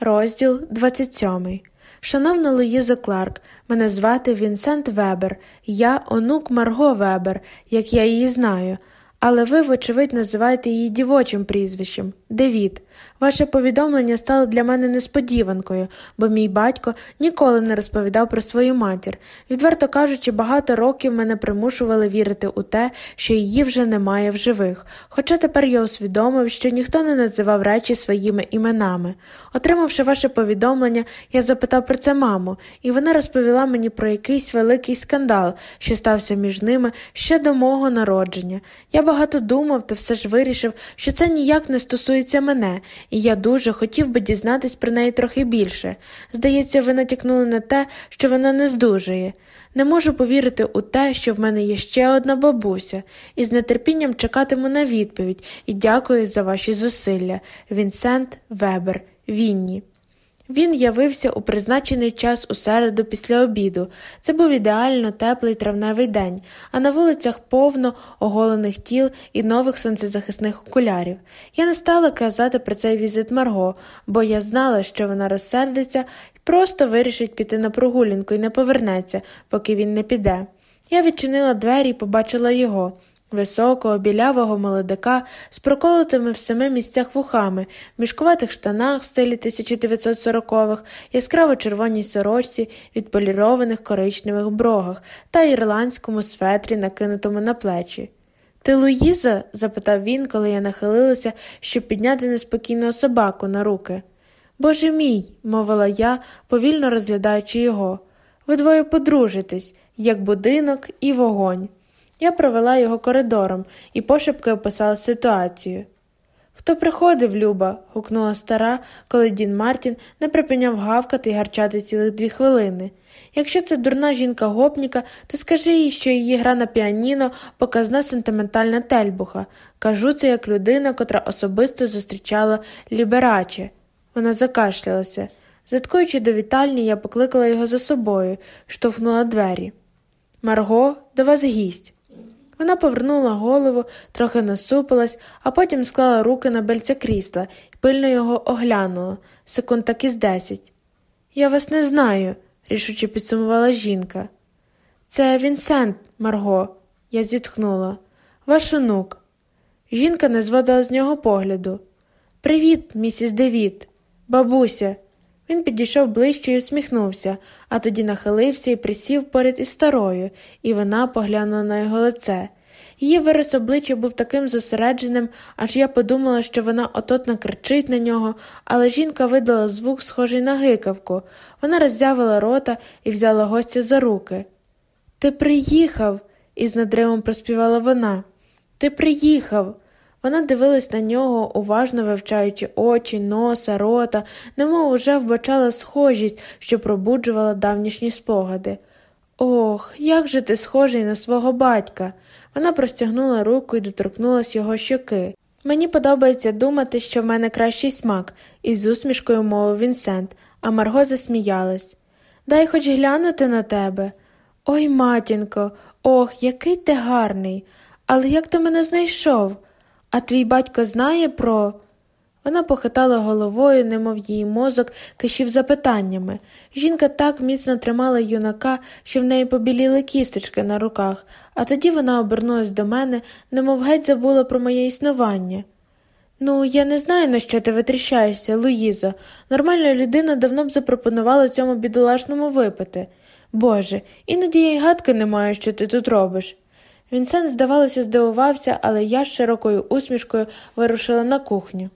Розділ 27. Шановна Луїза Кларк, мене звати Вінсент Вебер, я онук Марго Вебер, як я її знаю, але ви, вочевидь, називаєте її дівочим прізвищем Девід. Ваше повідомлення стало для мене несподіванкою, бо мій батько ніколи не розповідав про свою матір. Відверто кажучи, багато років мене примушували вірити у те, що її вже немає в живих. Хоча тепер я усвідомив, що ніхто не називав речі своїми іменами. Отримавши ваше повідомлення, я запитав про це маму, і вона розповіла мені про якийсь великий скандал, що стався між ними ще до мого народження. Я багато думав та все ж вирішив, що це ніяк не стосується мене і я дуже хотів би дізнатись про неї трохи більше. Здається, ви натякнули на те, що вона не здужує. Не можу повірити у те, що в мене є ще одна бабуся, і з нетерпінням чекатиму на відповідь і дякую за ваші зусилля. Вінсент Вебер, Вінні. Він явився у призначений час у середу після обіду. Це був ідеально теплий травневий день, а на вулицях повно оголених тіл і нових сонцезахисних окулярів. Я не стала казати про цей візит Марго, бо я знала, що вона розсердиться і просто вирішить піти на прогулянку і не повернеться, поки він не піде. Я відчинила двері і побачила його. Високого, білявого молодика з проколотими в семи місцях вухами, в мішкуватих штанах в стилі 1940-х, яскраво червоній сорочці, відполірованих коричневих брогах та ірландському светрі, накинутому на плечі. Ти Луїза? запитав він, коли я нахилилася, щоб підняти неспокійного собаку на руки. Боже мій, мовила я, повільно розглядаючи його. Ви двоє подружитесь, як будинок і вогонь. Я провела його коридором і пошепки описала ситуацію. Хто приходив, Люба? гукнула стара, коли Дін Мартін не припиняв гавкати і гарчати цілих дві хвилини. Якщо це дурна жінка гопніка, то скажи їй, що її гра на піаніно показна сентиментальна тельбуха. Кажу це як людина, котра особисто зустрічала лібераче. Вона закашлялася. Заткуючи до вітальні, я покликала його за собою, штовхнула двері. Марго, до вас гість. Вона повернула голову, трохи насупилась, а потім склала руки на бельця крісла і пильно його оглянула, секунд так із десять. Я вас не знаю, рішуче підсумувала жінка. Це Вінсент, Марго, я зітхнула. Ваш онук. Жінка не зводила з нього погляду. Привіт, місіс Девід, бабуся. Він підійшов ближче і усміхнувся, а тоді нахилився і присів поряд із старою, і вона поглянула на його лице. Її вираз обличчя був таким зосередженим, аж я подумала, що вона отот накричить на нього, але жінка видала звук, схожий на гикавку. Вона роззявила рота і взяла гостя за руки. Ти приїхав, із надривом проспівала вона. Ти приїхав. Вона дивилась на нього, уважно вивчаючи очі, носа, рота, немов уже вбачала схожість, що пробуджувала давнішні спогади. Ох, як же ти схожий на свого батька. Вона простягнула руку і доторкнулась його щоки. Мені подобається думати, що в мене кращий смак, із усмішкою мовив Вінсент, а Марго засміялась. Дай хоч глянути на тебе. Ой, матінко, ох, який ти гарний. Але як ти мене знайшов? А твій батько знає про. Вона похитала головою, немов її мозок кишів запитаннями. Жінка так міцно тримала юнака, що в неї побіліли кісточки на руках, а тоді вона обернулась до мене, немов геть забула про моє існування. Ну, я не знаю, на що ти витріщаєшся, Луїзо. Нормальна людина давно б запропонувала цьому бідолашному випити. Боже, іноді я й гадки не маю, що ти тут робиш. Вінсент, здавалося, здивувався, але я з широкою усмішкою вирушила на кухню.